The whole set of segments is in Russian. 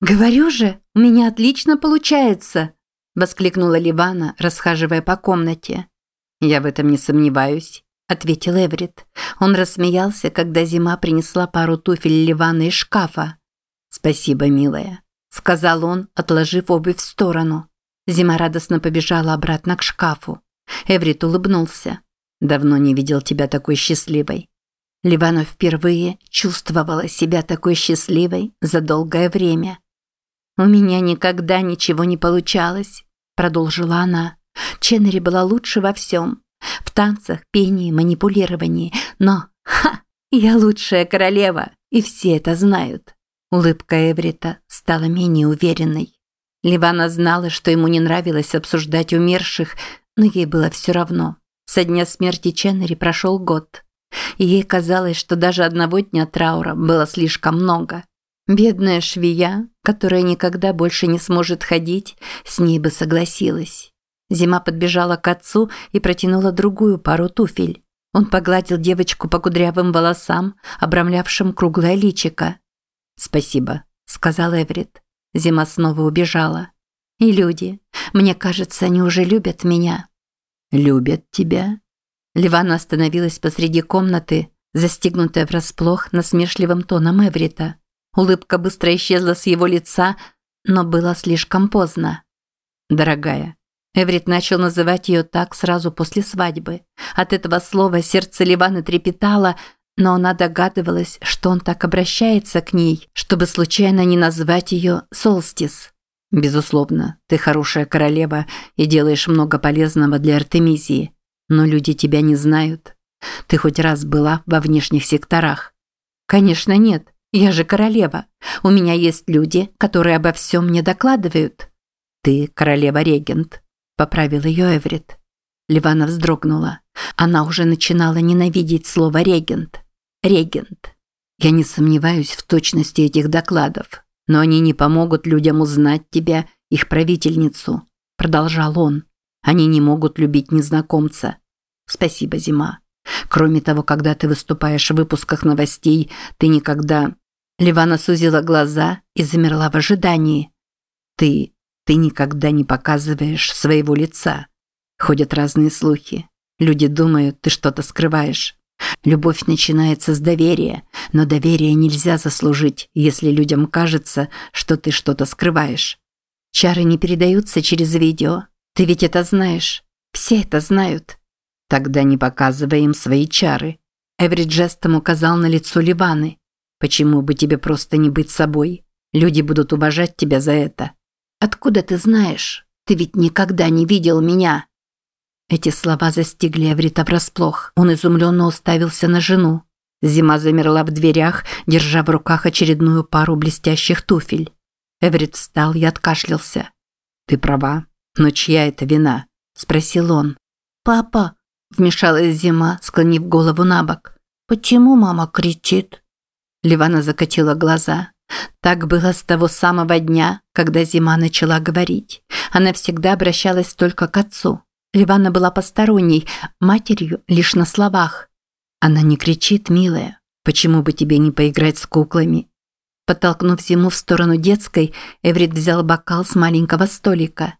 «Говорю же, у меня отлично получается!» – воскликнула Ливана, расхаживая по комнате. «Я в этом не сомневаюсь», – ответил Эврит. Он рассмеялся, когда зима принесла пару туфель Ливана из шкафа. «Спасибо, милая», – сказал он, отложив обувь в сторону. Зима радостно побежала обратно к шкафу. Эврит улыбнулся. «Давно не видел тебя такой счастливой». Ливана впервые чувствовала себя такой счастливой за долгое время. «У меня никогда ничего не получалось», – продолжила она. Ченнери была лучше во всем. В танцах, пении, манипулировании. Но, ха, я лучшая королева, и все это знают. Улыбка Эврита стала менее уверенной. Ливана знала, что ему не нравилось обсуждать умерших, но ей было все равно. Со дня смерти Ченнери прошел год. И ей казалось, что даже одного дня траура было слишком много. Бедная швея, которая никогда больше не сможет ходить, с ней бы согласилась. Зима подбежала к отцу и протянула другую пару туфель. Он погладил девочку по кудрявым волосам, обрамлявшим круглое личико. «Спасибо», – сказал Эврит. Зима снова убежала. «И люди, мне кажется, они уже любят меня». «Любят тебя?» Ливана остановилась посреди комнаты, застигнутая врасплох насмешливым тоном Эврита. Улыбка быстро исчезла с его лица, но было слишком поздно. «Дорогая». Эврит начал называть ее так сразу после свадьбы. От этого слова сердце Ливаны трепетало, но она догадывалась, что он так обращается к ней, чтобы случайно не назвать ее Солстис. «Безусловно, ты хорошая королева и делаешь много полезного для Артемизии, но люди тебя не знают. Ты хоть раз была во внешних секторах?» «Конечно нет. Я же королева. У меня есть люди, которые обо всем мне докладывают. Ты королева-регент, поправил ее Эврит. Ливана вздрогнула. Она уже начинала ненавидеть слово регент. Регент. Я не сомневаюсь в точности этих докладов, но они не помогут людям узнать тебя, их правительницу, продолжал он. Они не могут любить незнакомца. Спасибо, Зима. Кроме того, когда ты выступаешь в выпусках новостей, ты никогда Ливана сузила глаза и замерла в ожидании. «Ты... ты никогда не показываешь своего лица. Ходят разные слухи. Люди думают, ты что-то скрываешь. Любовь начинается с доверия, но доверие нельзя заслужить, если людям кажется, что ты что-то скрываешь. Чары не передаются через видео. Ты ведь это знаешь. Все это знают. Тогда не показывай им свои чары. Эврид жестом указал на лицо Ливаны. Почему бы тебе просто не быть собой? Люди будут уважать тебя за это. Откуда ты знаешь? Ты ведь никогда не видел меня. Эти слова застигли Эврита врасплох. Он изумленно уставился на жену. Зима замерла в дверях, держа в руках очередную пару блестящих туфель. Эврит встал и откашлялся. «Ты права, но чья это вина?» – спросил он. «Папа», – вмешалась Зима, склонив голову на бок. «Почему мама кричит?» Ливана закатила глаза. Так было с того самого дня, когда зима начала говорить. Она всегда обращалась только к отцу. Ливана была посторонней, матерью лишь на словах. Она не кричит, милая. Почему бы тебе не поиграть с куклами? Подтолкнув Зиму в сторону детской, Эврит взял бокал с маленького столика.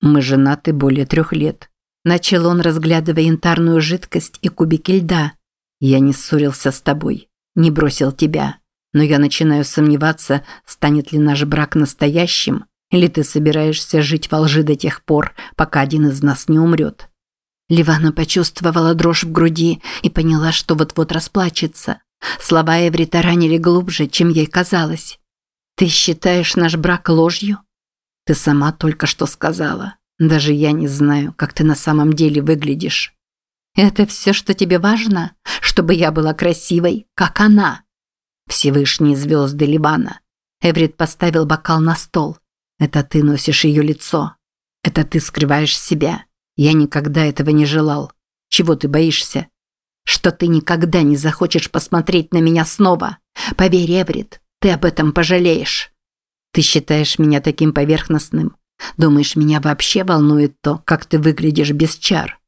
«Мы женаты более трех лет», – начал он, разглядывая янтарную жидкость и кубики льда. «Я не ссорился с тобой не бросил тебя. Но я начинаю сомневаться, станет ли наш брак настоящим, или ты собираешься жить во лжи до тех пор, пока один из нас не умрет. Ливана почувствовала дрожь в груди и поняла, что вот-вот расплачется. Слова Эврита ранили глубже, чем ей казалось. «Ты считаешь наш брак ложью?» «Ты сама только что сказала. Даже я не знаю, как ты на самом деле выглядишь». Это все, что тебе важно? Чтобы я была красивой, как она?» «Всевышние звезды Ливана». Эврит поставил бокал на стол. «Это ты носишь ее лицо. Это ты скрываешь себя. Я никогда этого не желал. Чего ты боишься?» «Что ты никогда не захочешь посмотреть на меня снова. Поверь, Эврит, ты об этом пожалеешь». «Ты считаешь меня таким поверхностным? Думаешь, меня вообще волнует то, как ты выглядишь без чар?»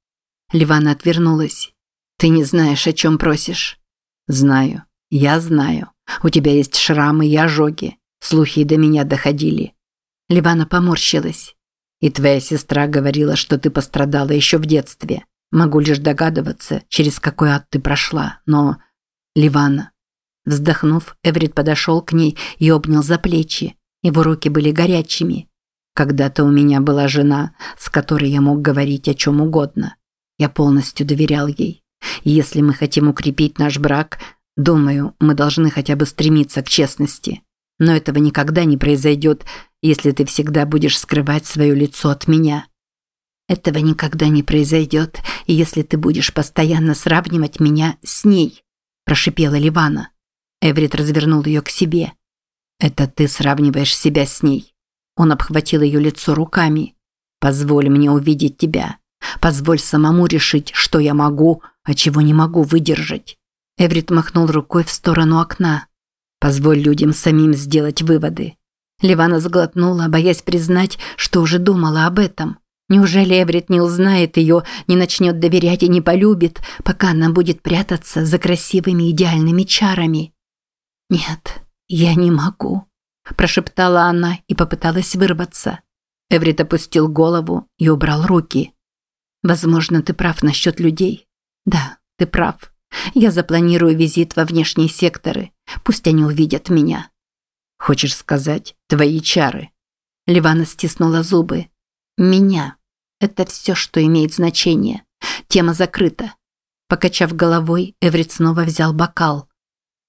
Ливана отвернулась. «Ты не знаешь, о чем просишь». «Знаю. Я знаю. У тебя есть шрамы и ожоги. Слухи до меня доходили. Ливана поморщилась. И твоя сестра говорила, что ты пострадала еще в детстве. Могу лишь догадываться, через какой ад ты прошла, но... Ливана. Вздохнув, Эврит подошел к ней и обнял за плечи. Его руки были горячими. Когда-то у меня была жена, с которой я мог говорить о чем угодно. Я полностью доверял ей. И если мы хотим укрепить наш брак, думаю, мы должны хотя бы стремиться к честности. Но этого никогда не произойдет, если ты всегда будешь скрывать свое лицо от меня. Этого никогда не произойдет, если ты будешь постоянно сравнивать меня с ней, прошипела Ливана. Эврит развернул ее к себе. Это ты сравниваешь себя с ней. Он обхватил ее лицо руками. Позволь мне увидеть тебя. Позволь самому решить, что я могу, а чего не могу выдержать. Эврит махнул рукой в сторону окна. Позволь людям самим сделать выводы. Ливана сглотнула, боясь признать, что уже думала об этом. Неужели Эврит не узнает ее, не начнет доверять и не полюбит, пока она будет прятаться за красивыми идеальными чарами? «Нет, я не могу», – прошептала она и попыталась вырваться. Эврит опустил голову и убрал руки. «Возможно, ты прав насчет людей. Да, ты прав. Я запланирую визит во внешние секторы. Пусть они увидят меня». Хочешь сказать, твои чары? Ливана стиснула зубы. Меня. Это все, что имеет значение. Тема закрыта. Покачав головой, Эврит снова взял бокал.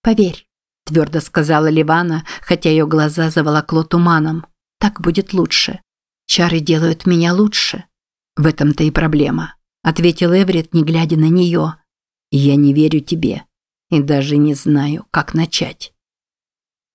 «Поверь», – твердо сказала Ливана, хотя ее глаза заволокло туманом. «Так будет лучше. Чары делают меня лучше». «В этом-то и проблема», – ответил Эврит, не глядя на нее. «Я не верю тебе и даже не знаю, как начать».